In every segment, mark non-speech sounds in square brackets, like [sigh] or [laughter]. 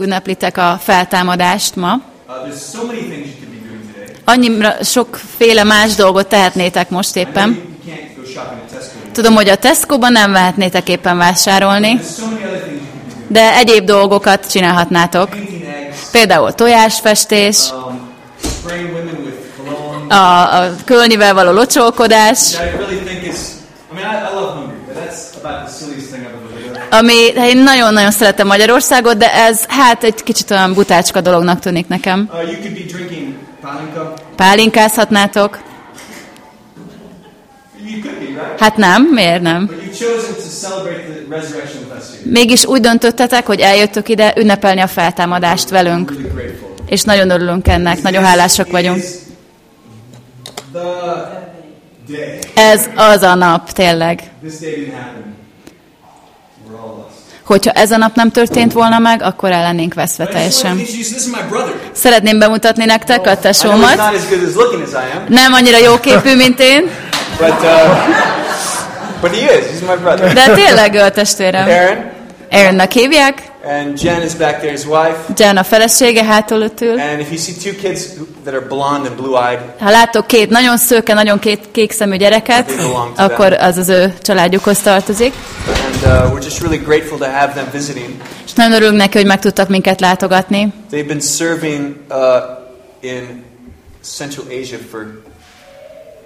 ünneplitek a feltámadást ma. Uh. Annyira sokféle más dolgot tehetnétek most éppen. Tudom, hogy a Tesco-ban nem vehetnétek éppen vásárolni, de egyéb dolgokat csinálhatnátok. Például tojásfestés, um, a, a kölnivel való locsolkodás, Which I really think is, I mean, I, I love hungry, but that's about the silliest thing I've ever done. Ami hát én nagyon-nagyon szeretem Magyarországot, de ez hát egy kicsit olyan butácska dolognak tűnik nekem. Uh. Pálinkázhatnátok? Hát nem, miért nem? Mégis úgy döntöttetek, hogy eljöttök ide ünnepelni a feltámadást velünk. És nagyon örülünk ennek, nagyon hálásak vagyunk. Ez az a nap, tényleg. This day didn't happen. We're all lost. Hogyha ez a nap nem történt volna meg, akkor el lennénk veszve teljesen. Szeretném bemutatni nektek a tesómat. Nem annyira jóképű, mint én, but uh, but he is. He's my brother. de tényleg ő a testvérem. Aaron Aaronnak hívják, and Jen is back there, his wife. Jen a felesége hátul ott ül. And if you see two kids that are blonde and blue-eyed, Ha láttok két nagyon szőke, nagyon két kékszemű gyereket, akkor az az ő családjukhoz tartozik. And uh, we're just really grateful to have them visiting. És nagyon örülünk neki, hogy meg tudtak minket látogatni. They've been serving uh, in Central Asia for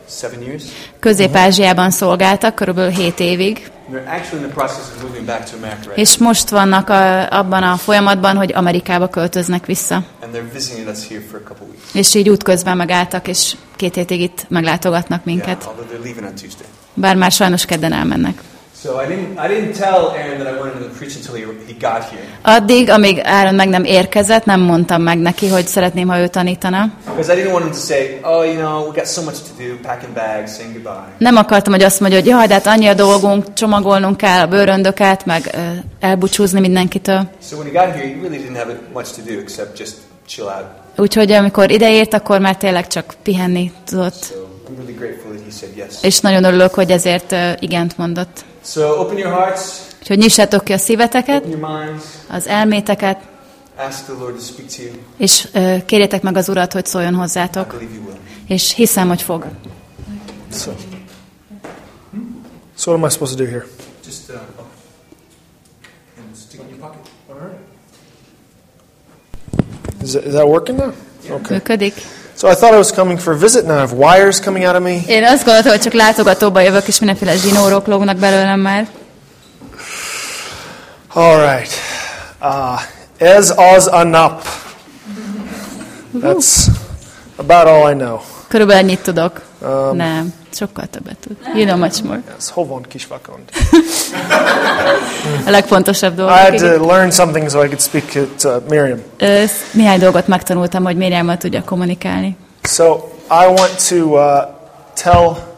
seven years. Közép-Ázsiában szolgáltak körülbelül 7 évig, They're actually in the process of moving back to America és most vannak a, abban a folyamatban, hogy Amerikába költöznek vissza. And they're visiting us here for a couple weeks. És így útközben megálltak, és két hétig itt meglátogatnak minket. although they're leaving on Tuesday. Bár már sajnos kedden elmennek. So I didn't, I didn't tell Aaron that I wanted to preach until he, he got here. Addig, amíg Áron meg nem érkezett, nem mondtam meg neki, hogy szeretném, ha ő tanítana. Because I didn't want him to say, oh, you know, we got so much to do, packing bags, saying goodbye. Nem akartam, hogy azt mondja, hogy jaj, de hát annyi a dolgunk, csomagolnunk kell a bőröndöket, meg ö, elbúcsúzni mindenkitől. So when he got here, he really didn't have much to do except just chill out. Úgyhogy amikor ideért, akkor már tényleg csak pihenni tudott. So I'm really grateful that he said yes. És nagyon örülök, hogy ezért ö, igent mondott. So open your hearts, Úgyhogy nyissátok ki a szíveteket, open your minds, az elméteket, ask the Lord to speak to you. és ö, kérjétek meg az Urat, hogy szóljon hozzátok. believe you will. És hiszem, hogy fog. So, so what am I supposed to do here? Just uh, and stick in your pocket. All right. Is that, is that working now? Okay. Működik? So I thought I was coming for a visit. and I have wires coming out of me. Én azt gondoltam, hogy csak látogatóba jövök, és mindenféle zsinórok lógnak belőlem már. All right. Uh, ez az a nap. That's about all I know. Körülbelül ennyit tudok. Um, Nem, sokkal többet tud. You know much more. Yes, hovon kisvakond. A legfontosabb I dolgok. had to learn something so I could speak to uh, Miriam. Ö, Néhány dolgot megtanultam, hogy Miriammal tudjak kommunikálni. So I want to uh, tell.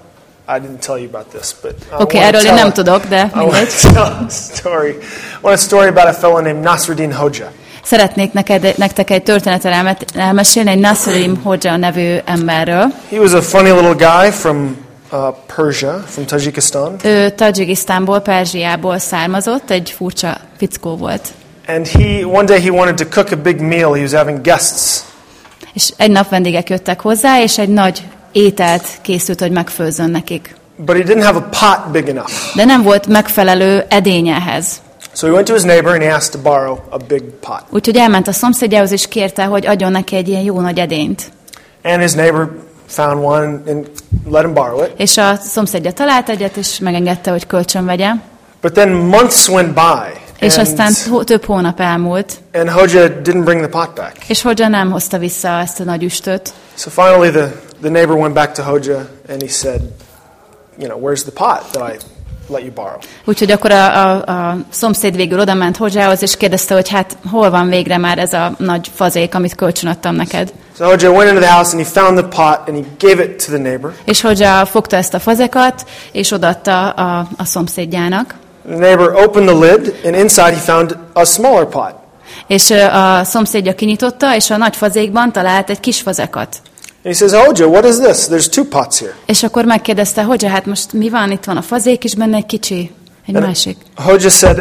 I didn't tell you about this, but I Oké, okay, erről én nem tudok, de I want to [laughs] tell a story. I want a story about a fellow named Nasruddin Hoja. Szeretnék neked, nektek egy történetet elmesélni egy Nassim Hoja nevű emberről. He was a funny little guy from uh, Persia, from Tajikistan, Ő Tajikisztánból, Perzsiából származott, egy furcsa fickó volt. and he one day he wanted to cook a big meal. He was having guests, És egy nap vendégek jöttek hozzá, és egy nagy ételt készült, hogy megfőzzön nekik. but he didn't have a pot big enough. De nem volt megfelelő edény ehhez. So he went to his neighbor and he asked to borrow a big pot. Úgyhogy elment a szomszédjához, és kérte, hogy adjon neki egy ilyen jó nagy edényt. And his neighbor found one and let him borrow it. És a szomszédja talált egyet, és megengedte, hogy kölcsön vegye. But then months went by, És aztán and, több hónap elmúlt, and Hoja didn't bring the pot back. és Hoja nem hozta vissza ezt a nagy üstöt. So finally, the, the neighbor went back to Hoja and he said, You know, where's the pot that I let you borrow? Úgyhogy akkor a, a, a szomszéd végül oda ment Hojához, és kérdezte, hogy hát hol van végre már ez a nagy fazék, amit kölcsönadtam neked. So Hoja went into the house and he found the pot and he gave it to the neighbor. És Hoja fogta ezt a fazekat, és odaadta a, a szomszédjának. The neighbor opened the lid and inside he found a smaller pot. És a szomszédja kinyitotta, és a nagy fazékban talált egy kis fazekat. And he says, Hoja, what is this? There's two pots here. És akkor megkérdezte, hogy hát most mi van, itt van a fazék, és benne egy kicsi, egy And másik. Hoja said,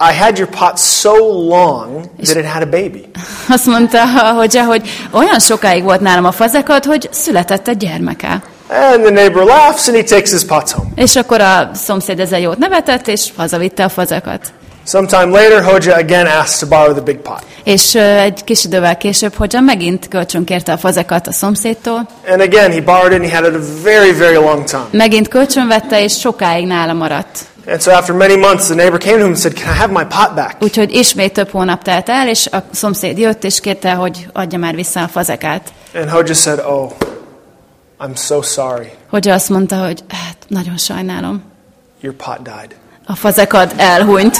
I had your pot so long that it had a baby. [laughs] Azt mondta a Hodzsa, hogy olyan sokáig volt nálam a fazekat, hogy született egy gyermeke. And the neighbor laughs and he takes his pots home. És akkor a szomszéd ezzel jót nevetett, és hazavitte a fazekat. Sometime later, Hoja again asks to borrow the big pot. És ö, egy kis idővel később Hodzsa megint kölcsönkérte a fazekat a szomszédtól. And again, he borrowed it and he had it a very, very long time. Megint kölcsönvette, és sokáig nála maradt. And so after many months, the neighbor came to him and said, Can I have my pot back? Úgyhogy ismét több hónap telt el, és a szomszéd jött, és kérte, hogy adja már vissza a fazekát. And Hoja said, Oh, I'm so sorry. Hodzsa azt mondta, hogy hát nagyon sajnálom. Your pot died. A fazekad elhunyt.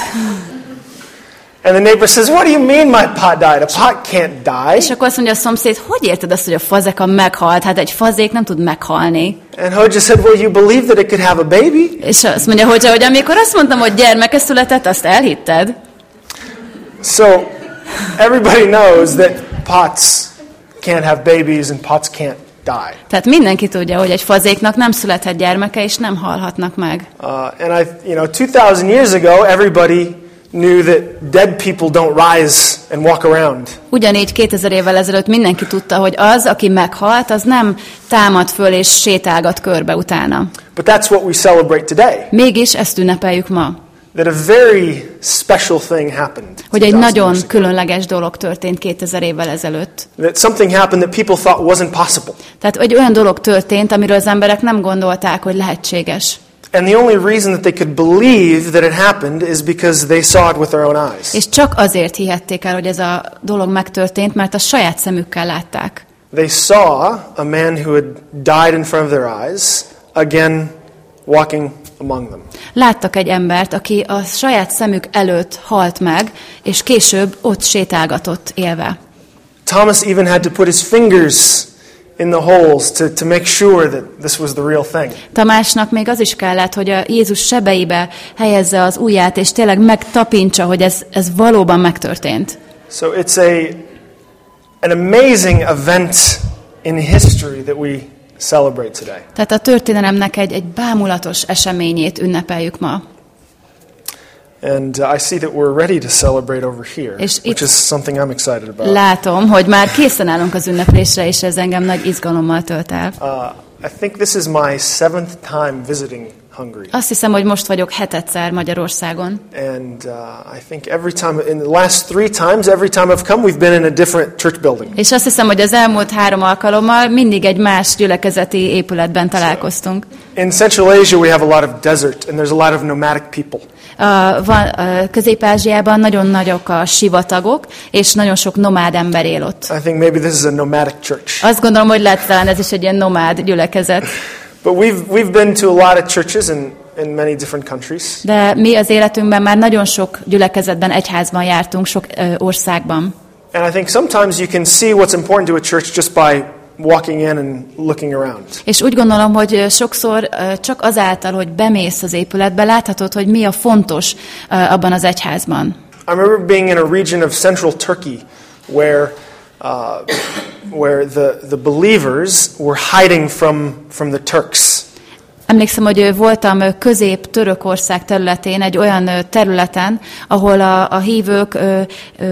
And the neighbor says, What do you mean my pot died? A pot can't die. És akkor azt mondja a szomszéd, hogy érted azt, hogy a fazeka meghalt? Hát egy fazék nem tud meghalni. And Hoja said, Well, you believe that it could have a baby? És azt mondja, hogy, hogy amikor azt mondtam, hogy gyermeke született, azt elhitted? So everybody knows that pots can't have babies and pots can't die. Tehát mindenki tudja, hogy egy fazéknak nem születhet gyermeke, és nem halhatnak meg. Uh, and I, you know, 2,000 years ago, everybody knew that dead people don't rise and walk around. Ugyanígy 2000 évvel ezelőtt mindenki tudta, hogy az, aki meghalt, az nem támad föl és sétálgat körbe utána. But that's what we celebrate today. Mégis ezt ünnepeljük ma, That a very special thing happened. hogy egy 2,000 nagyon különleges dolog történt 2000 évvel ezelőtt. That something happened that people thought wasn't possible. Tehát egy olyan dolog történt, amiről az emberek nem gondolták, hogy lehetséges. And the only reason that they could believe that it happened is because they saw it with their own eyes. És csak azért hihették el, hogy ez a dolog megtörtént, mert a saját szemükkel látták. They saw a man who had died in front of their eyes again walking among them. Láttak egy embert, aki a saját szemük előtt halt meg, és később ott sétálgatott élve. Thomas even had to put his fingers in the holes to, to make sure that this was the real thing. Tamásnak még az is kellett, hogy a Jézus sebeibe helyezze az ujját, és tényleg megtapintsa, hogy ez, ez valóban megtörtént. So it's a, an amazing event in history that we celebrate today. Tehát a történelemnek egy, egy bámulatos eseményét ünnepeljük ma. And uh, I see that we're ready to celebrate over here, És which is something I'm excited about. Látom, hogy már készen állunk az ünneplésre, és ez engem nagy izgalommal tölt el. Uh, I think this is my seventh time visiting. Azt hiszem, hogy most vagyok hetedszer Magyarországon. And uh, I think every time, in the last three times, every time I've come, we've been in a different church building. És azt hiszem, hogy az elmúlt három alkalommal mindig egy más gyülekezeti épületben találkoztunk. In Central Asia, we have a lot of desert, and there's a lot of nomadic people. Uh, van, uh, Közép-Ázsiában nagyon nagyok a sivatagok, és nagyon sok nomád ember él ott. I think maybe this is a nomadic church. Azt gondolom, hogy lehet talán ez is egy ilyen nomád gyülekezet. [laughs] But we've, we've been to a lot of churches in, in many different countries. De mi az életünkben már nagyon sok gyülekezetben, egyházban jártunk, sok ö, országban. And I think sometimes you can see what's important to a church just by walking in and looking around. És úgy gondolom, hogy sokszor csak azáltal, hogy bemész az épületbe, láthatod, hogy mi a fontos abban az egyházban. I remember being in a region of central Turkey where, uh, where the, the believers were hiding from, from the Turks. Emlékszem, hogy voltam közép-törökország területén, egy olyan területen, ahol a, a hívők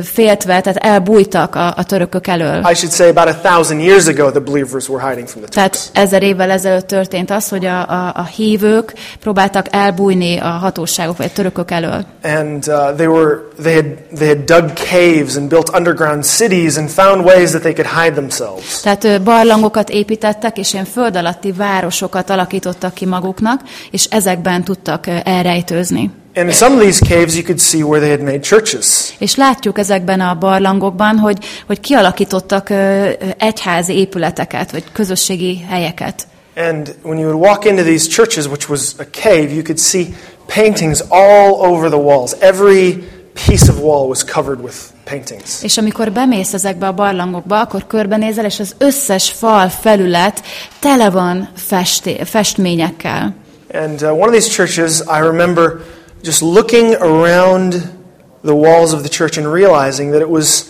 féltve, tehát elbújtak a, a törökök elől. I should say about a thousand years ago, the believers were hiding from the Turks. Tehát ezer évvel ezelőtt történt az, hogy a, a, a hívők próbáltak elbújni a hatóságok vagy a törökök elől. And uh, they, were, they, had, they had dug caves and built underground cities and found ways that they could hide themselves. Tehát barlangokat építettek, és ilyen föld alatti városokat alakítottak ki maguknak, és ezekben tudtak elrejtőzni. And in some of these caves, you could see where they had made churches. És látjuk ezekben a barlangokban, hogy, hogy kialakítottak egyházi épületeket, vagy közösségi helyeket. And when you would walk into these churches, which was a cave, you could see paintings all over the walls. Every piece of wall was covered with paintings. És amikor bemész ezekbe a barlangokba, akkor körbenézel, és az összes fal felület tele van festé, festményekkel. And uh, one of these churches, I remember just looking around the walls of the church and realizing that it was,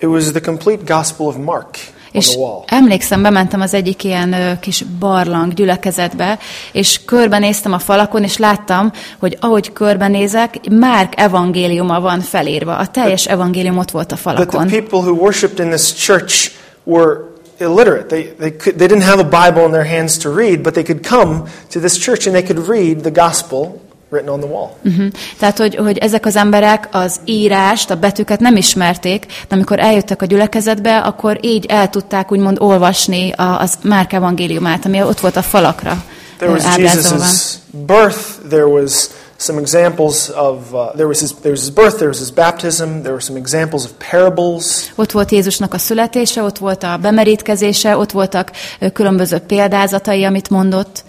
it was the complete Gospel of Mark. És emlékszem, bementem az egyik ilyen kis barlang gyülekezetbe, és körbenéztem a falakon, és láttam, hogy ahogy körbenézek, Márk evangéliuma van felírva. A teljes evangélium ott volt a the falakon. people who worshipped in this church were illiterate. They, they, could, they didn't have a Bible in their hands to read, but they could come to this church and they could read the gospel written on the wall. Mhm. Tehát, hogy, hogy ezek az emberek az írást, a betűket nem ismerték, de amikor eljöttek a gyülekezetbe, akkor így el tudták úgymond olvasni a, az Márk evangéliumát, ami ott volt a falakra There was. Jesus' birth. There was some examples of uh, there was his there was his birth. There was his baptism. There were some examples of parables. Ott volt Jézusnak a születése, ott volt a bemerítkezése, ott voltak különböző példázatai, amit mondott.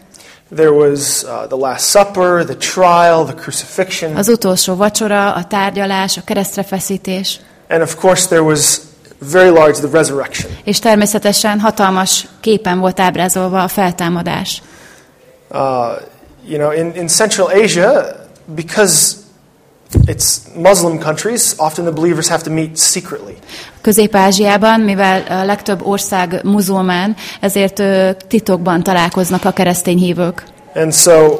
There was uh, the Last Supper, the trial, the crucifixion, Az utolsó vacsora, a tárgyalás, a keresztre feszítés, and of course there was very large the resurrection. és természetesen hatalmas képen volt ábrázolva a feltámadás. Uh, you know, in, in Central Asia, because it's Muslim countries, often the believers have to meet secretly. Közép-Ázsiában, mivel a legtöbb ország muzulmán, ezért titokban találkoznak a keresztény hívők. And so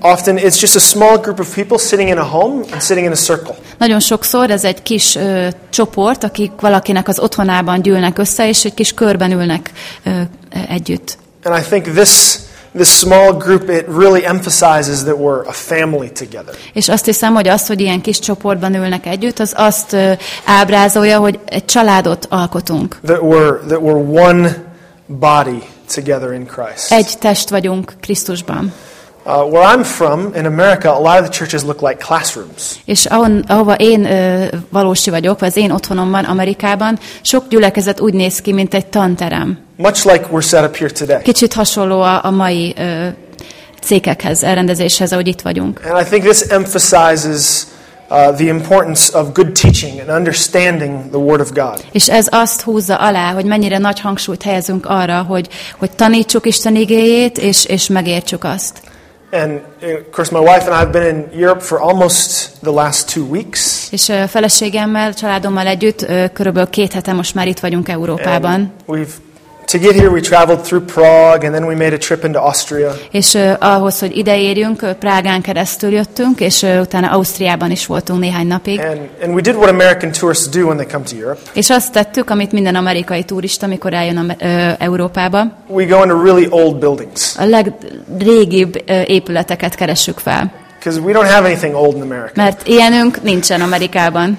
often it's just a small group of people sitting in a home and sitting in a circle. Nagyon sokszor ez egy kis ö, csoport, akik valakinek az otthonában gyűlnek össze, és egy kis körben ülnek ö, együtt. And I think this, this small group, it really emphasizes that we're a family together. És azt hiszem, hogy az, hogy ilyen kis csoportban ülnek együtt, az azt ábrázolja, hogy egy családot alkotunk. That we're, that we're one body together in Christ. Egy test vagyunk Krisztusban. Uh, where I'm from, in America, a lot of the churches look like classrooms. És ahon, ahova én ö, valósi vagyok, vagy az én otthonomban, Amerikában, sok gyülekezet úgy néz ki, mint egy tanterem. Much like we're set up here today. Kicsit hasonló a, a mai ö, cégekhez, elrendezéshez, ahogy itt vagyunk. And I think this emphasizes uh, the importance of good teaching and understanding the Word of God. És ez azt húzza alá, hogy mennyire nagy hangsúlyt helyezünk arra, hogy, hogy tanítsuk Isten igéjét, és, és megértsük azt. And uh, of course, my wife and I have been in Europe for almost the last two weeks. És feleségemmel, családommal együtt körülbelül két hete most már itt vagyunk Európában. And we've to get here, we traveled through Prague, and then we made a trip into Austria. És ö, ahhoz, hogy ide érjünk, Prágán keresztül jöttünk, és ö, utána Ausztriában is voltunk néhány napig. And, and we did what American tourists do when they come to Europe. És azt tettük, amit minden amerikai turista, amikor eljön a, ö, Európába, We go into really old buildings a legrégibb ö, épületeket keressük fel. because we don't have anything old in America. Mert ilyenünk nincsen Amerikában.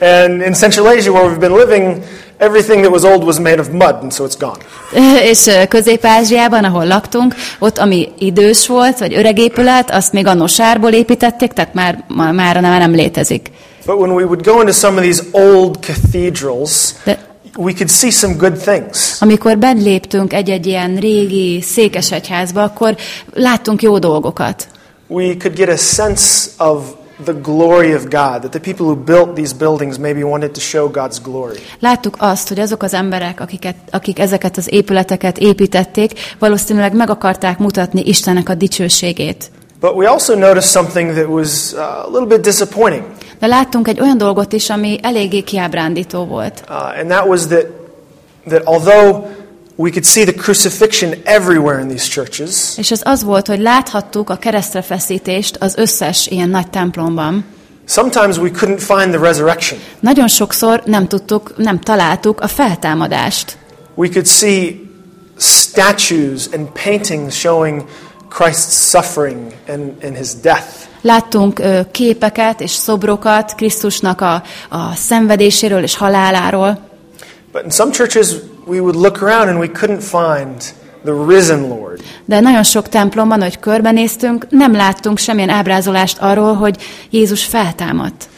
And in Central Asia, where we've been living, everything that was old was made of mud, and so it's gone. [laughs] És Közép-Ázsiában, ahol laktunk, ott ami idős volt, vagy öreg épület, azt még annó sárból építették, tehát már, már, már nem létezik. But when we would go into some of these old cathedrals, De we could see some good things. amikor beléptünk egy-egy ilyen régi székesegyházba, akkor láttunk jó dolgokat. We could get a sense of the glory of God, that the people who built these buildings maybe wanted to show God's glory. Láttuk azt, hogy azok az emberek, akiket, akik ezeket az épületeket építették, valószínűleg meg akarták mutatni Istennek a dicsőségét. But we also noticed something that was uh, a little bit disappointing, De láttunk egy olyan dolgot is, ami eléggé kiábrándító volt. uh, and that was that, that although we could see the crucifixion everywhere in these churches, És ez az volt, hogy láthattuk a keresztre feszítést az összes ilyen nagy templomban. sometimes we couldn't find the resurrection. Nagyon sokszor nem tudtuk, nem találtuk a feltámadást. We could see statues and paintings showing Christ's suffering and, and his death. Láttunk ö, képeket és szobrokat Krisztusnak a, a szenvedéséről és haláláról, But in some churches, we would look around and we couldn't find the risen Lord. de nagyon sok templomban, hogy körbenéztünk, nem láttunk semmilyen ábrázolást arról, hogy Jézus feltámadt.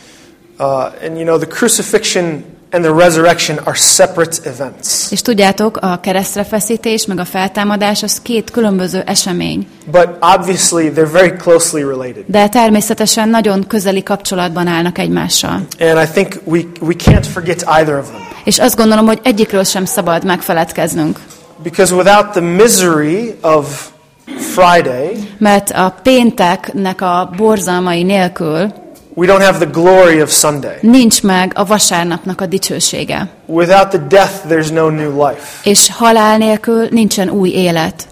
Uh, and you know, the crucifixion and the resurrection are separate events. És tudjátok, a keresztre feszítés meg a feltámadás az két különböző esemény, But obviously, they're very closely related. de természetesen nagyon közeli kapcsolatban állnak egymással. And I think we, we can't forget either of them. És azt gondolom, hogy egyikről sem szabad megfeledkeznünk. Because without the misery of Friday, Mert a pénteknek a borzalmai nélkül We don't have the glory of Sunday. Nincs meg a vasárnapnak a dicsősége. Without the death, there's no new life. És halál nélkül nincsen új élet.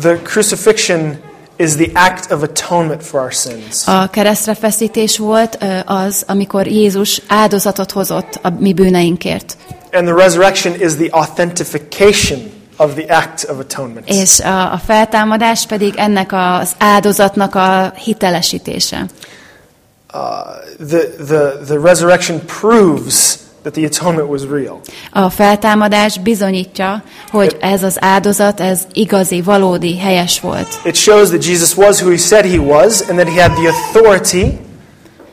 The crucifixion is the act of atonement for our sins. A keresztre feszítés volt az, amikor Jézus áldozatot hozott a mi bűneinkért. And the resurrection is the authentication of the act of atonement. És a, a feltámadás pedig ennek az áldozatnak a hitelesítése. Uh, the, the, the resurrection proves that the atonement was real. A feltámadás bizonyítja, hogy ez az áldozat, ez igazi, valódi, helyes volt. It shows that Jesus was who he said he was and that he had the authority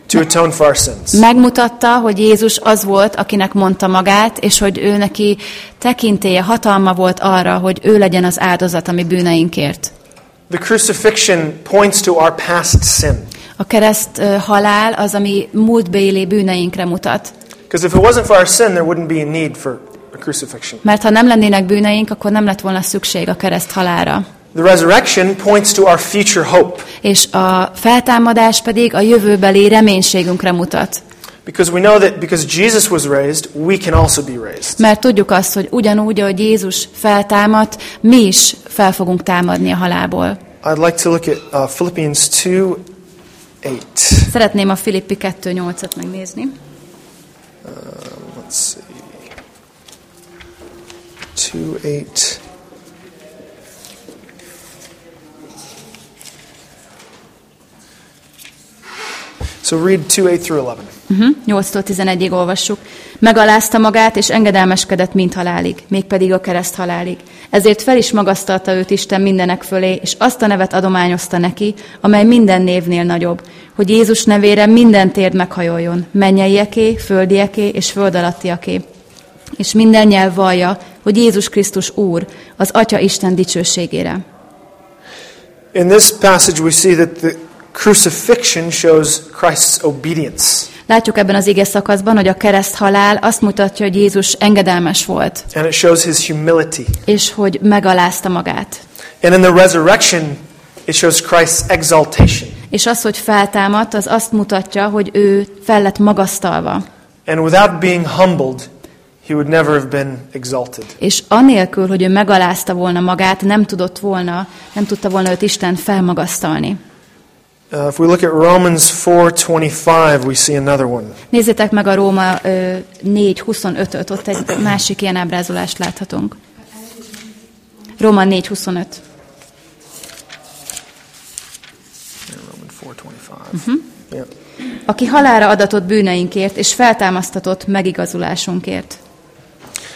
to atone for our sins. Megmutatta, hogy Jézus az volt, akinek mondta magát, és hogy ő neki tekintélye, hatalma volt arra, hogy ő legyen az áldozat a mi bűneinkért. The crucifixion points to our past sin. A kereszt halál az, ami múltbéli bűneinkre mutat. Because if it wasn't for our sin, there wouldn't be a need for a crucifixion. Mert ha nem lennének bűneink, akkor nem lett volna szükség a kereszt halára. The resurrection points to our future hope. És a feltámadás pedig a jövőbeli reménységünkre mutat. Because we know that because Jesus was raised, we can also be raised. Mert tudjuk azt, hogy ugyanúgy, ahogy Jézus feltámadt, mi is fel fogunk támadni a halálból. I'd like to look at uh, Philippians 2 8. Szeretném a Filippi 2.8-at megnézni. Let's see. 2 8. So read 2 8 through 11. Uh-huh. 8-tól 11-ig olvassuk. Megalázta magát, és engedelmeskedett mint halálig, mégpedig a kereszt halálig. Ezért fel is magasztalta őt Isten mindenek fölé, és azt a nevet adományozta neki, amely minden névnél nagyobb, hogy Jézus nevére minden térd meghajoljon, mennyelieké, földieké és föld alattiaké. És minden nyelv vallja, hogy Jézus Krisztus Úr, az Atya Isten dicsőségére. In this passage, we see that the crucifixion shows Christ's obedience. Látjuk ebben az ige szakaszban, hogy a kereszt halál azt mutatja, hogy Jézus engedelmes volt, And it shows his humility. és hogy megalázta magát. And in the resurrection, it shows Christ's exaltation. És az, hogy feltámadt, az azt mutatja, hogy ő fel lett magasztalva. And without being humbled, he would never have been exalted. És anélkül, hogy ő megalázta volna magát, nem tudott volna, nem tudta volna őt Isten felmagasztalni. Uh, if we look at Romans 4:25, we see another one. Nézzétek meg a Róma ö, 4.25-öt, ott egy másik ilyen ábrázolást láthatunk. Róma 4.25. Yeah, Romans 4:25. Yeah. Aki halára adatott bűneinkért, és feltámasztatott megigazulásunkért.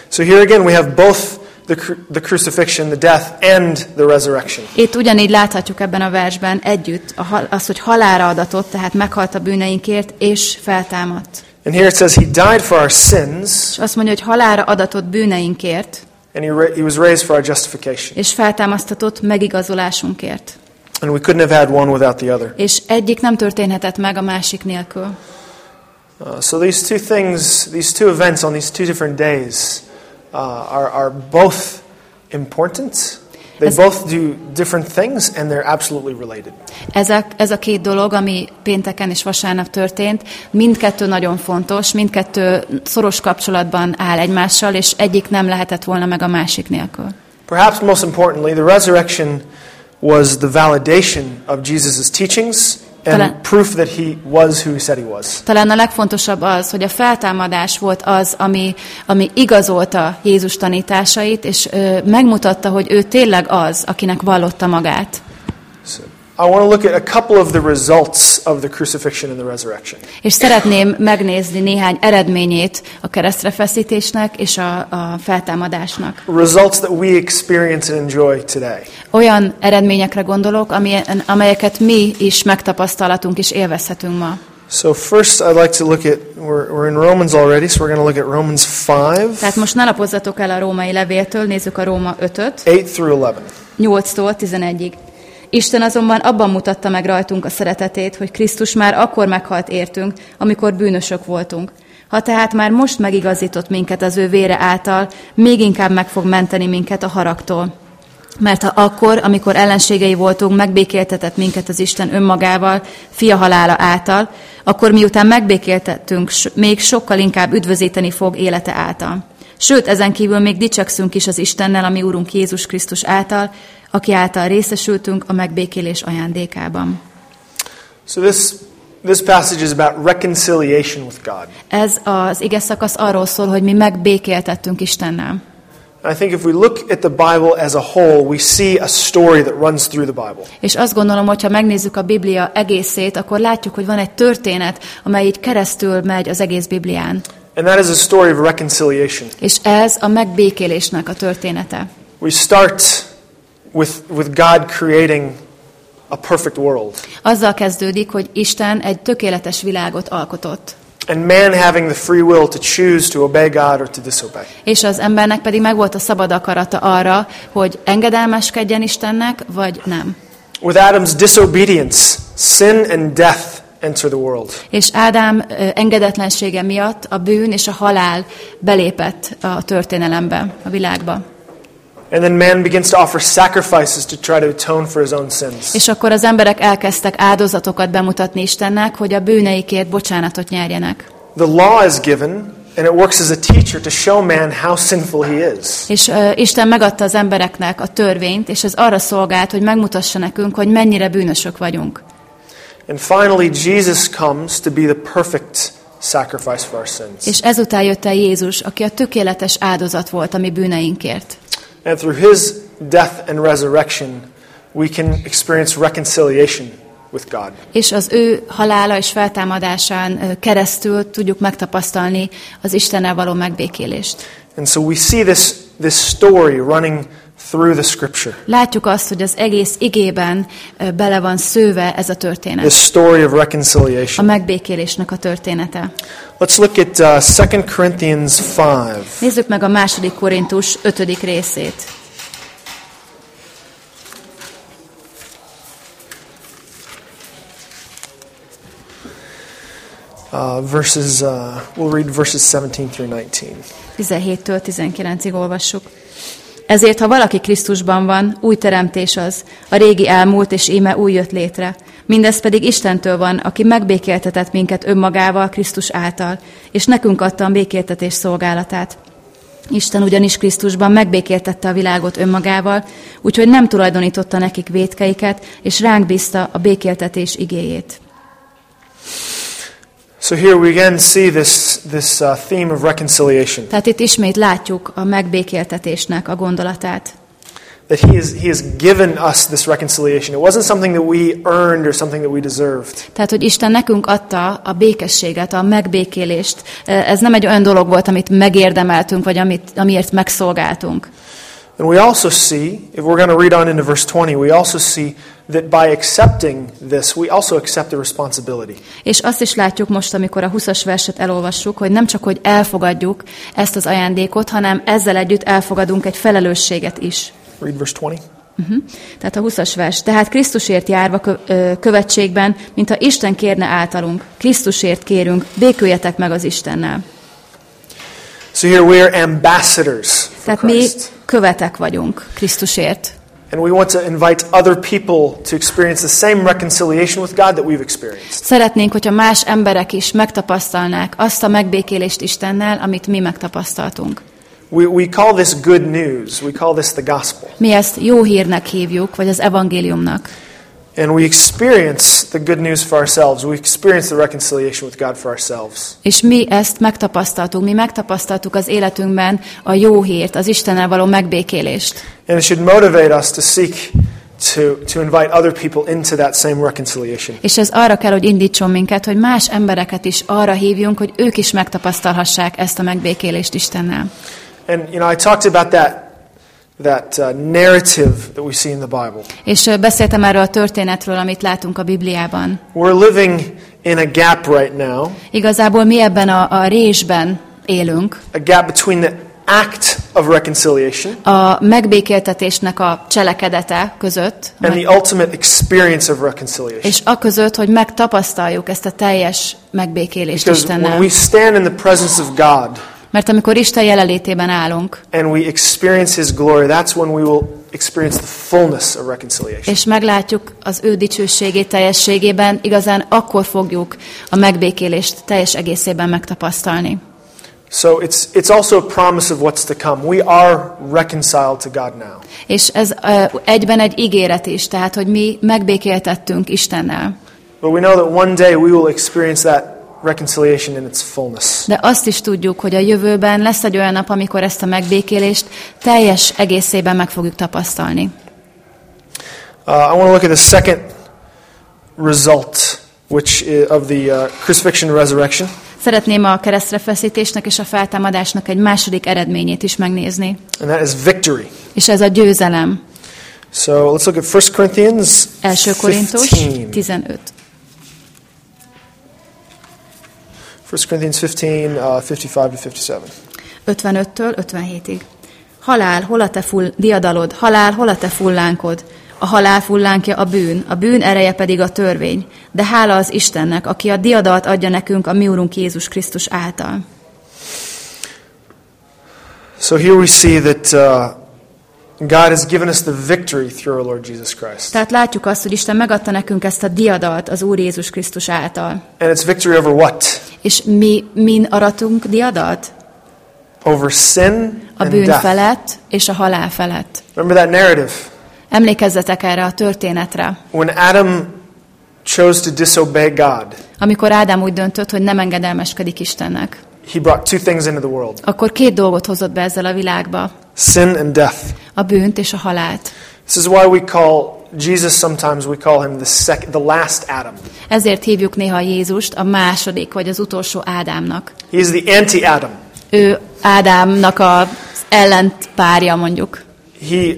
So here again, we have both the, cru- the crucifixion, the death, and the resurrection. Itt ugyanígy láthatjuk ebben a versben együtt az, hogy halára adatott, tehát meghalt a bűneinkért, és feltámadt. And here it says he died for our sins, És azt mondja, hogy halára adatott bűneinkért, and he, he was raised for our justification. és feltámasztatott megigazulásunkért. And we couldn't have had one without the other. És egyik nem történhetett meg a másik nélkül. Uh, so these two things, these two events on these two different days, uh, are, are both important. They Ez- both do different things, and they're absolutely related. Ezek, ez a két dolog, ami pénteken és vasárnap történt, mindkettő nagyon fontos, mindkettő szoros kapcsolatban áll egymással, és egyik nem lehetett volna meg a másik nélkül. Perhaps most importantly, the resurrection was the validation of Jesus' teachings Talán- proof that he was who he said he was. Talán a legfontosabb az, hogy a feltámadás volt az, ami, ami igazolta Jézus tanításait, és ö, megmutatta, hogy ő tényleg az, akinek vallotta magát. So I want to look at a couple of the results of the crucifixion and the resurrection. És szeretném megnézni néhány eredményét a keresztre feszítésnek és a, a feltámadásnak. Results that we experience and enjoy today. Olyan eredményekre gondolok, amilyen, amelyeket mi is megtapasztalatunk és élvezhetünk ma. So first, I'd like to look at we're, we're in Romans already, so we're going to look at Romans five, Tehát most ne lapozzatok el a római levéltől, nézzük a Róma 5-öt. eight through eleven. 8-tól 11-ig. Isten azonban abban mutatta meg rajtunk a szeretetét, hogy Krisztus már akkor meghalt értünk, amikor bűnösök voltunk. Ha tehát már most megigazított minket az ő vére által, még inkább meg fog menteni minket a haragtól. Mert ha akkor, amikor ellenségei voltunk, megbékéltetett minket az Isten önmagával, fia halála által, akkor miután megbékéltettünk, még sokkal inkább üdvözíteni fog élete által. Sőt, ezen kívül még dicsekszünk is az Istennel, ami Úrunk Jézus Krisztus által, aki által részesültünk a megbékélés ajándékában. So this this passage is about reconciliation with God. Ez az ige szakasz arról szól, hogy mi megbékéltettünk Istennel. I think if we look at the Bible as a whole, we see a story that runs through the Bible. És azt gondolom, hogy ha megnézzük a Biblia egészét, akkor látjuk, hogy van egy történet, amely így keresztül megy az egész Biblián. And that is a story of reconciliation. És ez a megbékélésnek a története. We start with, with God creating a perfect world Azzal kezdődik, hogy Isten egy tökéletes világot alkotott. and man having the free will to choose to obey God or to disobey. És az embernek pedig megvolt a szabad akarata arra, hogy engedelmeskedjen Istennek, vagy nem. With Adam's disobedience, sin and death enter the world. És Ádám engedetlensége miatt a bűn és a halál belépett a történelembe, a világba. And then man begins to offer sacrifices to try to atone for his own sins. És akkor az emberek elkezdtek áldozatokat bemutatni Istennek, hogy a bűneikért bocsánatot nyerjenek. The law is given, and it works as a teacher to show man how sinful he is. És ö, Isten megadta az embereknek a törvényt, és ez arra szolgált, hogy megmutassa nekünk, hogy mennyire bűnösök vagyunk. And finally, Jesus comes to be the perfect sacrifice for our sins. És ezután jött el Jézus, aki a tökéletes áldozat volt a mi bűneinkért. And through his death and resurrection, we can experience reconciliation with God. És az ő halála és feltámadásán keresztül tudjuk megtapasztalni az Istennel való megbékélést. And so we see this, this story running through the scripture. Látjuk azt, hogy az egész igében bele van szőve ez a történet. This story of A reconciliation. megbékélésnek a története. Let's look at uh, 2 Corinthians 5. Nézzük meg a második Korintus ötödik részét. Uh, verses, uh, we'll read verses 17 through 19. 17-től 19-ig olvassuk. Ezért, ha valaki Krisztusban van, új teremtés az, a régi elmúlt, és íme új jött létre. Mindez pedig Istentől van, aki megbékéltetett minket önmagával Krisztus által, és nekünk adta a békéltetés szolgálatát. Isten ugyanis Krisztusban megbékéltette a világot önmagával, úgyhogy nem tulajdonította nekik vétkeiket, és ránk bízta a békéltetés igéjét. So here we again see this, this uh, theme of reconciliation. Tehát itt ismét látjuk a megbékéltetésnek a gondolatát. That he has, he has given us this reconciliation. It wasn't something that we earned or something that we deserved. Tehát, hogy Isten nekünk adta a békességet, a megbékélést. Ez nem egy olyan dolog volt, amit megérdemeltünk, vagy amit, amiért megszolgáltunk. And we also see, if we're going to read on into verse 20, we also see that by accepting this, we also accept a responsibility. És azt is látjuk most, amikor a 20-as verset elolvassuk, hogy nem csak, hogy elfogadjuk ezt az ajándékot, hanem ezzel együtt elfogadunk egy felelősséget is. Read verse 20. Tehát a 20-as vers. Tehát Krisztusért járva kö- ö, követségben, mintha Isten kérne általunk. Krisztusért kérünk, béküljetek meg az Istennel. So here we are ambassadors Tehát mi követek vagyunk Krisztusért. And we want to invite other people to experience the same reconciliation with God that we've experienced. Szeretnénk, hogyha más emberek is megtapasztalnák azt a megbékélést Istennel, amit mi megtapasztaltunk. We, we call this good news. We call this the gospel. Mi ezt jó hírnek hívjuk, vagy az evangéliumnak. And we experience the good news for ourselves. We experience the reconciliation with God for ourselves. És mi ezt megtapasztaltuk, mi megtapasztaltuk az életünkben a jó hírt, az Istennel való megbékélést. And it should motivate us to seek to, to invite other people into that same reconciliation. És ez arra kell, hogy indítson minket, hogy más embereket is arra hívjunk, hogy ők is megtapasztalhassák ezt a megbékélést Istennel. And you know, I talked about that that uh, narrative that we see in the Bible. És beszéltem erről a történetről, amit látunk a Bibliában. We're living in a gap right now, Igazából mi ebben a, a résben élünk, a gap between the act of reconciliation a megbékéltetésnek a cselekedete között, and the ultimate experience of reconciliation. és a között, hogy megtapasztaljuk ezt a teljes megbékélést Because when we stand in the presence of God, Mert amikor Isten jelenlétében állunk, and we experience His glory, that's when we will experience the fullness of reconciliation. és meglátjuk az ő dicsőségét teljességében, igazán akkor fogjuk a megbékélést teljes egészében megtapasztalni. So it's, it's also a promise of what's to come. We are reconciled to God now. És ez ö, egyben egy ígéret is, tehát, hogy mi megbékéltettünk Istennel. But we know that one day we will experience that reconciliation in its fullness. De azt is tudjuk, hogy a jövőben lesz egy olyan nap, amikor ezt a megbékélést teljes egészében meg fogjuk tapasztalni. Uh, I want to look at the second result which of the uh, crucifixion resurrection. Szeretném a keresztre feszítésnek és a feltámadásnak egy második eredményét is megnézni. And that is victory. És ez a győzelem. So let's look at 1 Corinthians Első Korintus 15. 1 Corinthians 15, uh, 55 to 57. 55-től 57-ig. Halál, hol a te full diadalod? Halál, hol a te fullánkod? A halál fullánkja a bűn, a bűn ereje pedig a törvény. De hála az Istennek, aki a diadalt adja nekünk a mi úrunk Jézus Krisztus által. So here we see that uh, God has given us the victory through our Lord Jesus Christ. Tehát látjuk azt, hogy Isten megadta nekünk ezt a diadalt az Úr Jézus Krisztus által. And it's victory over what? És mi min aratunk diadalt? Over sin A and bűn death. felett és a halál felett. Remember that narrative? Emlékezzetek erre a történetre. When Adam chose to disobey God, Amikor Ádám úgy döntött, hogy nem engedelmeskedik Istennek, he brought two things into the world akkor két dolgot hozott be ezzel a világba. Sin and death. A bűnt és a halált. This is why we call Jesus sometimes we call him the sec- the last Adam. Ezért hívjuk néha Jézust a második vagy az utolsó Ádámnak. He is the anti-Adam. Ő Ádámnak az ellent párja mondjuk. He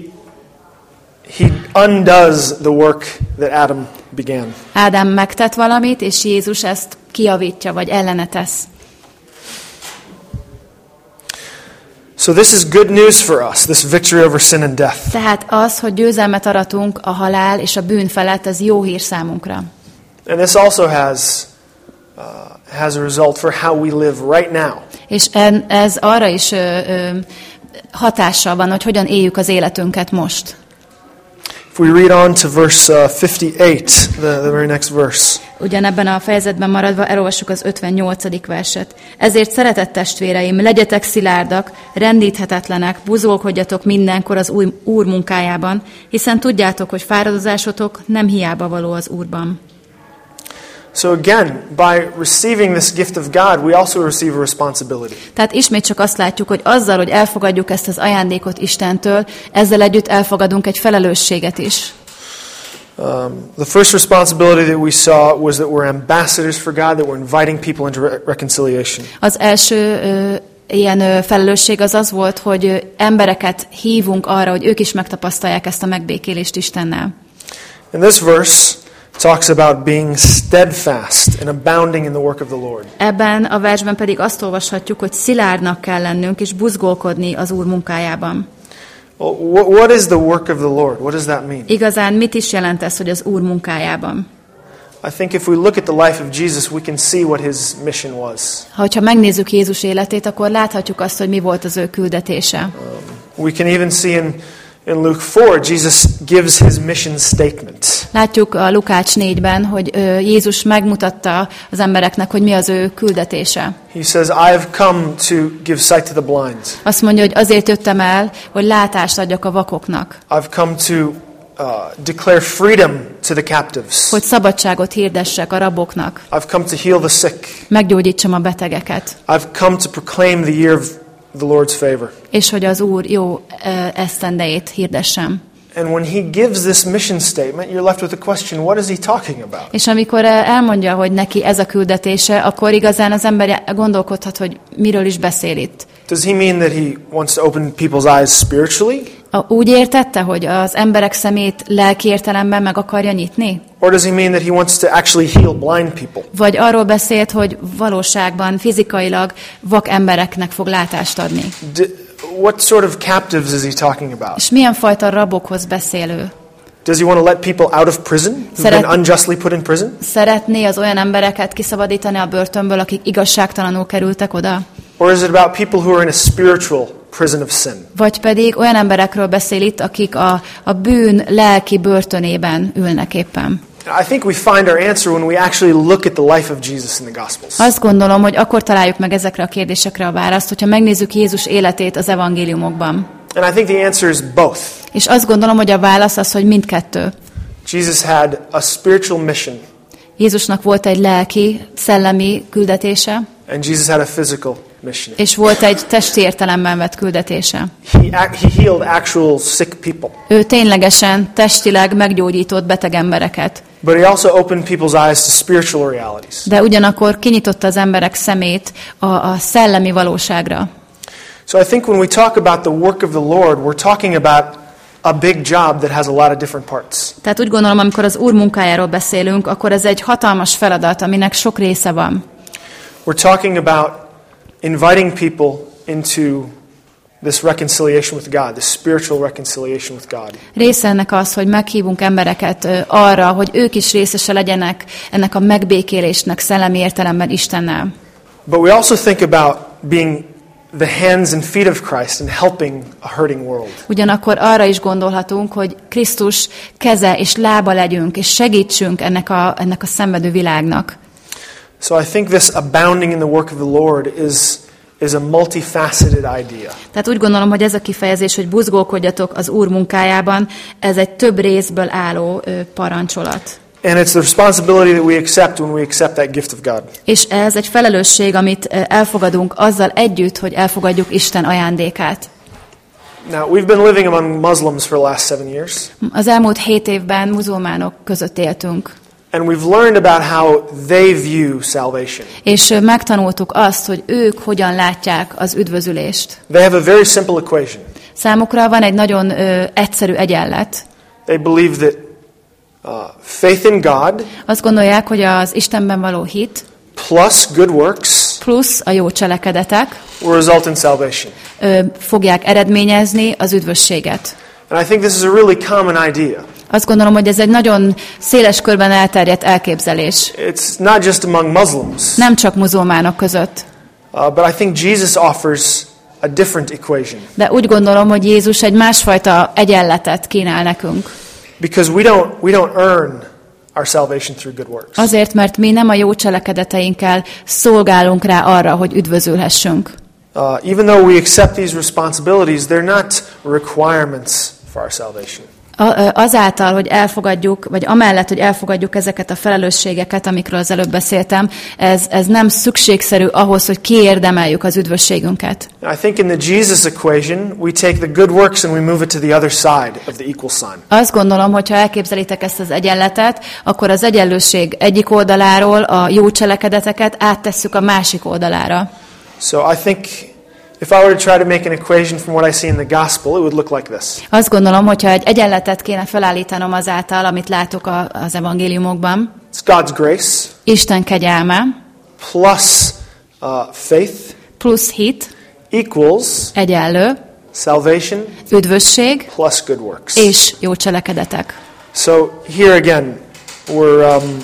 he undoes the work that Adam began. Ádám megtett valamit, és Jézus ezt kiavítja, vagy ellene tesz. So this is good news for us, this victory over sin and death. Tehát az, hogy győzelmet aratunk a halál és a bűn felett, ez jó hír számunkra. And this also has uh, has a result for how we live right now. És en- ez arra is ö, ö, hatással van, hogy hogyan éljük az életünket most. If we read on to verse uh, 58, the, the very next verse. Ugyanebben a fejezetben maradva elolvassuk az 58. verset. Ezért szeretett testvéreim, legyetek szilárdak, rendíthetetlenek, buzolkodjatok mindenkor az új Úr munkájában, hiszen tudjátok, hogy fáradozásotok nem hiába való az Úrban. So again, by receiving this gift of God, we also receive a responsibility. Tehát ismét csak azt látjuk, hogy azzal, hogy elfogadjuk ezt az ajándékot Istentől, ezzel együtt elfogadunk egy felelősséget is. Um, the first responsibility that we saw was that we're ambassadors for God, that we're inviting people into re- reconciliation. Az első ö, ilyen ö, felelősség az az volt, hogy ö, embereket hívunk arra, hogy ők is megtapasztalják ezt a megbékélést Istennel. And this verse talks about being steadfast and abounding in the work of the Lord. Ebben a versben pedig azt olvashatjuk, hogy szilárdnak kell lennünk, és buzgolkodni az Úr munkájában. What is the work of the Lord? What does that mean? Igazán mit is jelent ez, hogy az Úr munkájában? I think if we look at the life of Jesus, we can see what his mission was. Ha hogyha megnézzük Jézus életét, akkor láthatjuk azt, hogy mi volt az ő küldetése. We can even see in, in Luke 4, Jesus gives his mission statement. Látjuk a Lukács 4-ben, hogy Jézus megmutatta az embereknek, hogy mi az ő küldetése. He says, I have come to give sight to the blind. Azt mondja, hogy azért jöttem el, hogy látást adjak a vakoknak, I've come to uh, declare freedom to the captives. hogy szabadságot hirdessek a raboknak, I've come to heal the sick. meggyógyítsam a betegeket, I've come to proclaim the year of the Lord's favor. és hogy az Úr jó esztendejét hirdessem. And when he gives this mission statement, you're left with the question, what is he talking about? És amikor elmondja, hogy neki ez a küldetése, akkor igazán az ember gondolkodhat, hogy miről is beszél itt. Does he mean that he wants to open people's eyes spiritually? A- Úgy értette, hogy az emberek szemét lelki értelemben meg akarja nyitni? Or does he mean that he wants to actually heal blind people? Vagy arról beszélt, hogy valóságban, fizikailag vak embereknek fog látást adni? D- what sort of captives is he talking about? És milyen fajta rabokhoz beszélő? Does he want to let people out of prison who've Szeret- been unjustly put in prison? Szeretné az olyan embereket kiszabadítani a börtönből, akik igazságtalanul kerültek oda? Or is it about people who are in a spiritual prison of sin? Vagy pedig olyan emberekről beszél itt, akik a, a bűn lelki börtönében ülnek éppen. I think we find our answer when we actually look at the life of Jesus in the Gospels. Azt gondolom, hogy akkor találjuk meg ezekre a kérdésekre a választ, hogyha megnézzük Jézus életét az evangéliumokban. And I think the answer is both. És azt gondolom, hogy a válasz az, hogy mindkettő. Jesus had a spiritual mission, Jézusnak volt egy lelki, szellemi küldetése, and Jesus had a physical mission. és volt egy testi értelemben vett küldetése. He, he healed actual sick people, Ő ténylegesen testileg meggyógyított beteg embereket, but he also opened people's eyes to spiritual realities. de ugyanakkor kinyitotta az emberek szemét a, a szellemi valóságra. So I think when we talk about the work of the Lord, we're talking about a big job that has a lot of different parts. Tehát úgy gondolom, amikor az Úr munkájáról beszélünk, akkor ez egy hatalmas feladat, aminek sok része van. We're talking about inviting people into this reconciliation with God, this spiritual reconciliation with God. Része ennek az, hogy meghívunk embereket arra, hogy ők is részese legyenek ennek a megbékélésnek szellemi értelemben Istennel. But we also think about being the hands and feet of Christ and helping a hurting world. Ugyanakkor arra is gondolhatunk, hogy Krisztus keze és lába legyünk, és segítsünk ennek a, ennek a szenvedő világnak. So I think this abounding in the work of the Lord is, is a multifaceted idea. Tehát úgy gondolom, hogy ez a kifejezés, hogy buzgolkodjatok az Úr munkájában, ez egy több részből álló ö, parancsolat. And it's the responsibility that we accept when we accept that gift of God. És ez egy felelősség, amit ö, elfogadunk azzal együtt, hogy elfogadjuk Isten ajándékát. Now, we've been living among Muslims for the last seven years, Az elmúlt hét évben muzulmánok között éltünk, and we've learned about how they view salvation. és ö, megtanultuk azt, hogy ők hogyan látják az üdvözülést. They have a very simple equation. Számukra van egy nagyon ö, egyszerű egyenlet. They believe that uh, faith in God Azt gondolják, hogy az Istenben való hit plus good works plusz a jó cselekedetek will result in salvation. ö, fogják eredményezni az üdvösséget. And I think this is a really common idea. Azt gondolom, hogy ez egy nagyon széles körben elterjedt elképzelés. It's not just among Muslims, Nem csak muzulmánok között. uh, but I think Jesus offers a different equation De úgy gondolom, hogy Jézus egy másfajta egyenletet kínál nekünk. Because we don't, we don't earn our salvation through good works. Azért, mert mi nem a jó cselekedeteinkkel szolgálunk rá arra, hogy üdvözülhessünk. Uh, even though we accept these responsibilities, they're not requirements for our salvation. Azáltal, hogy elfogadjuk, vagy amellett, hogy elfogadjuk ezeket a felelősségeket, amikről az előbb beszéltem, ez, ez nem szükségszerű ahhoz, hogy kiérdemeljük az üdvösségünket. I think in the Jesus equation, we take the good works and we move it to the other side of the equal sign. Azt gondolom, hogy ha elképzelitek ezt az egyenletet, akkor az egyenlőség egyik oldaláról a jó cselekedeteket áttesszük a másik oldalára. So I think if I were to try to make an equation from what I see in the gospel, it would look like this. Azt gondolom, hogyha egy egyenletet kéne felállítanom azáltal, amit látok a, az evangéliumokban, It's God's grace Isten kegyelme plus uh, faith plusz hit equals egyenlő, salvation üdvösség plus good works. és jó cselekedetek. So here again, we're um,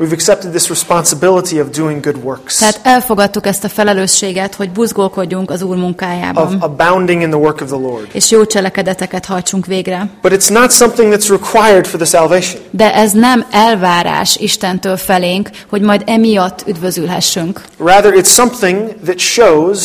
we've accepted this responsibility of doing good works, Tehát elfogadtuk ezt a felelősséget, hogy buzgolkodjunk az Úr of munkájában, abounding in the work of the Lord. és jó cselekedeteket hajtsunk végre. But it's not something that's required for the salvation. De ez nem elvárás Istentől felénk, hogy majd emiatt üdvözülhessünk, Rather, it's something that shows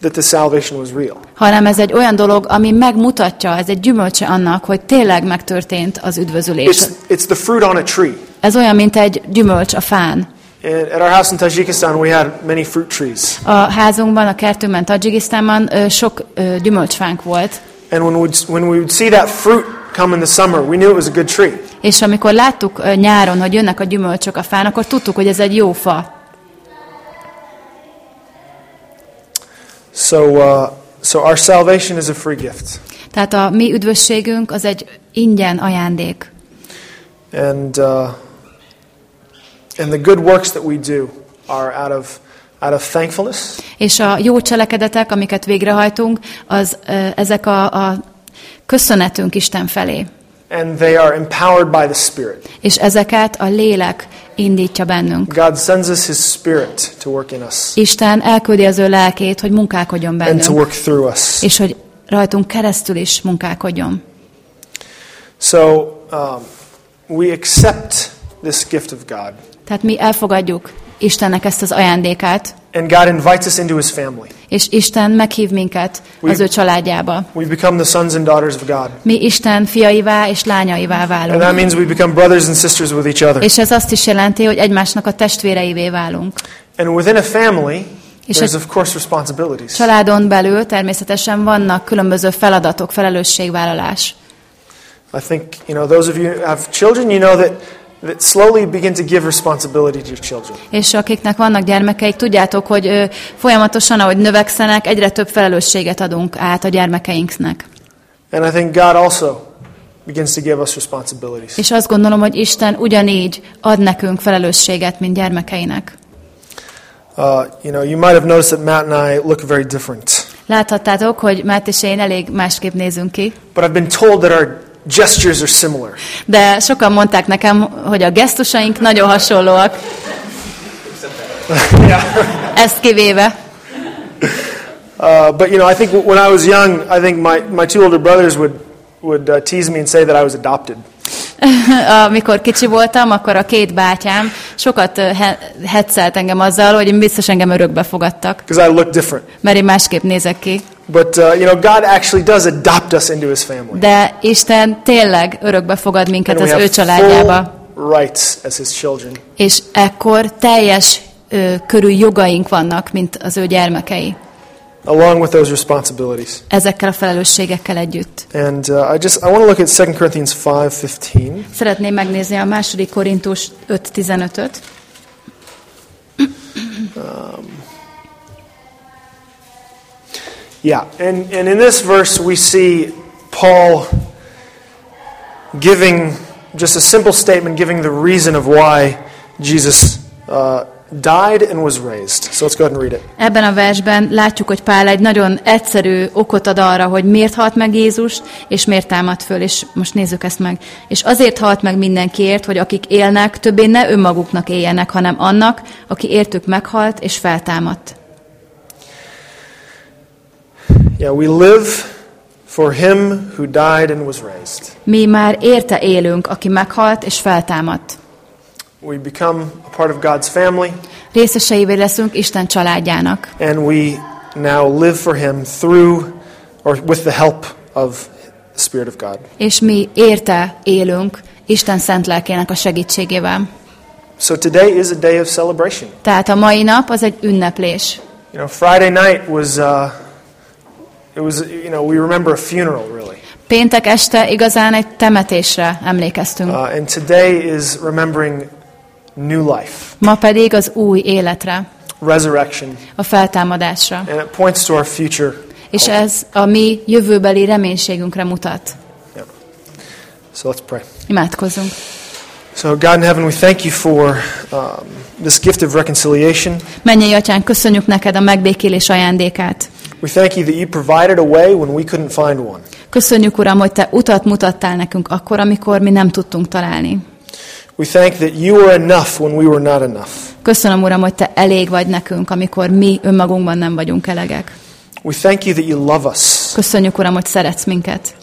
that the salvation was real. hanem ez egy olyan dolog, ami megmutatja, ez egy gyümölcse annak, hogy tényleg megtörtént az üdvözülés. It's, it's the fruit on a tree. Ez olyan, mint egy gyümölcs a fán. At our house in Tajikistan, we had many fruit trees. A házunkban, a kertünkben, Tadzsigisztánban ö, sok gyümölcsfánk volt, And when, we'd, when we would see that fruit come in the summer, we knew it was a good tree. és amikor láttuk nyáron, hogy jönnek a gyümölcsök a fán, akkor tudtuk, hogy ez egy jó fa. So, uh, so our salvation is a free gift. Tehát a mi üdvösségünk az egy ingyen ajándék. And, uh, and the good works that we do are out of, out of thankfulness És a jó cselekedetek, amiket végrehajtunk, az ezek a, a köszönetünk Isten felé. and they are empowered by the Spirit. És ezeket a lélek indítja bennünk. God sends us His Spirit to work in us Isten elküldi az ő lelkét, hogy munkálkodjon and to bennünk, work through us. és hogy rajtunk keresztül is munkálkodjon. So um, we accept this gift of God, Tehát mi elfogadjuk Istennek ezt az ajándékát, and God invites us into His family. és Isten meghív minket az ő családjába. We become the sons and daughters of God. Mi Isten fiaivá és lányaivá And that válunk. means we become brothers and sisters with each other. És ez azt is jelenti, hogy egymásnak a testvéreivé válunk. And within a family, És there's of course responsibilities. Családon belül természetesen vannak különböző feladatok, felelősségvállalás. I think, you know, those of you have children, you know that, that slowly begin to give responsibility to your children. És akiknek vannak gyermekeik, tudjátok, hogy ö, folyamatosan, ahogy növekszenek, egyre több felelősséget adunk át a gyermekeinknek. And I think God also begins to give us responsibilities. És azt gondolom, hogy Isten ugyanígy ad nekünk felelősséget, mint gyermekeinek. Uh, you know, you might have noticed that Matt and I look very different. Láthattátok, hogy Matt és én elég másképp nézünk ki, But I've been told that our gestures are similar. de sokan mondták nekem, hogy a gesztusaink nagyon hasonlóak, [laughs] ezt kivéve. Uh, but, you know, I think when I was young, I think my, my two older brothers would, would uh, tease me and say that I was adopted. [laughs] Amikor kicsi voltam, akkor a két bátyám sokat ö, he- hetzelt engem azzal, hogy én biztos engem örökbe fogadtak, Because I look different. mert én másképp nézek ki. But, uh, you know, God actually does adopt us into his family. De Isten tényleg örökbe fogad minket And az ő családjába, rights as his children. és ekkor teljes ö, körű jogaink vannak, mint az ő gyermekei, along with those responsibilities. ezekkel a felelősségekkel együtt. And uh, I just I want to look at 2 Corinthians 5:15. Szeretném megnézni a második Korintus 5.15-öt. Yeah, and and in this verse we see Paul giving just a simple statement giving the reason of why Jesus uh, died and was raised. So let's go ahead and read it. Ebben a versben látjuk, hogy Pál egy nagyon egyszerű okot ad arra, hogy miért halt meg Jézus, és miért támad föl, és most nézzük ezt meg. És azért halt meg mindenkiért, hogy akik élnek, többé ne önmaguknak éljenek, hanem annak, aki értük meghalt és feltámadt. Yeah, we live for him who died and was raised. Mi már érte élünk, aki meghalt és feltámadt. We become a part of God's family Részeseivé leszünk Isten családjának, and we now live for him through or with the help of the Spirit of God. és mi érte élünk Isten szent lelkének a segítségével. So today is a day of celebration. Tehát a mai nap az egy ünneplés. You know, Friday night was, uh, it was, you know, we remember a funeral really. Péntek este igazán egy temetésre emlékeztünk. Uh, and today is remembering new life, Ma pedig az új életre, resurrection, a feltámadásra. and it points to our future. És ez a mi jövőbeli reménységünkre mutat. Yeah. So let's pray. Imádkozzunk. So, God in heaven, we thank you for um, this gift of reconciliation. Mennyei atyán, köszönjük neked a megbékélés ajándékát. We thank you that you provided a way when we couldn't find one. Köszönjük, Uram, hogy te utat mutattál nekünk akkor, amikor mi nem tudtunk találni. We thank that you were enough when we were not enough. Köszönöm, Uram, hogy te elég vagy nekünk, amikor mi önmagunkban nem vagyunk elegek. We thank you that you love us, Köszönjük, Uram, hogy szeretsz minket.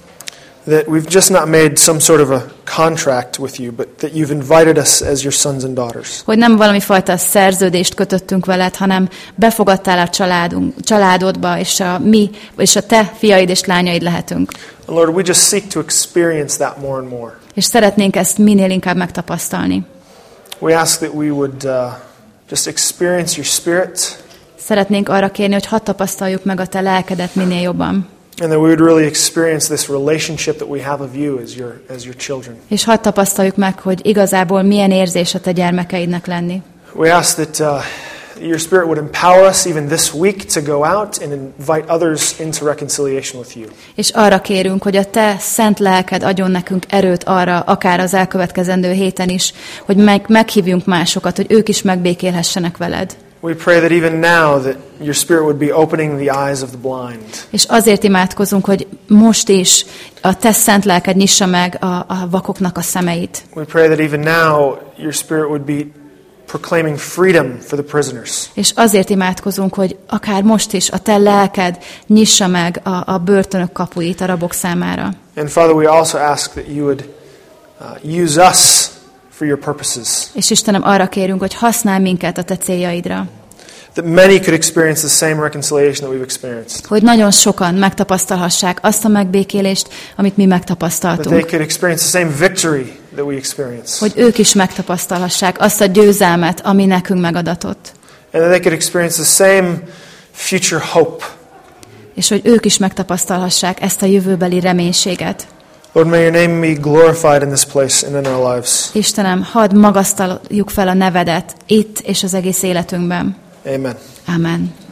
that we've just not made some sort of a contract with you, but that you've invited us as your sons and daughters. Hogy nem valami fajta szerződést kötöttünk veled, hanem befogadtál a családunk, családodba, és a mi, és a te fiaid és lányaid lehetünk. And Lord, we just seek to experience that more and more. És szeretnénk ezt minél inkább megtapasztalni. We ask that we would uh, just experience your spirit Szeretnénk arra kérni, hogy hadd tapasztaljuk meg a te lelkedet minél jobban. and that we would really experience this relationship that we have of you as your, as your children. És hadd tapasztaljuk meg, hogy igazából milyen érzés a te gyermekeidnek lenni. We ask that uh, your spirit would empower us even this week to go out and invite others into reconciliation with you. És arra kérünk, hogy a te szent lelked adjon nekünk erőt arra, akár az elkövetkezendő héten is, hogy meg, meghívjunk másokat, hogy ők is megbékélhessenek veled. We pray that even now that your spirit would be opening the eyes of the blind. És azért imádkozunk, hogy most is a te szent lelked nyissa meg a, a vakoknak a szemeit. We pray that even now your spirit would be proclaiming freedom for the prisoners. És azért imádkozunk, hogy akár most is a te lelked nyissa meg a, a börtönök kapuit a rabok számára. And Father, we also ask that you would uh, use us for your purposes. És Istenem, arra kérünk, hogy használj minket a te céljaidra. That many could experience the same reconciliation that we've experienced. Hogy nagyon sokan megtapasztalhassák azt a megbékélést, amit mi That they megtapasztaltunk. could experience the same victory that we experience. Hogy ők is megtapasztalhassák azt a győzelmet, ami nekünk megadatott. And that they could experience the same future hope. És hogy ők is megtapasztalhassák ezt a jövőbeli reménységet. Lord, may your name be glorified in this place and in our lives. Istenem, hadd magasztaljuk fel a nevedet itt és az egész életünkben. Amen. Amen.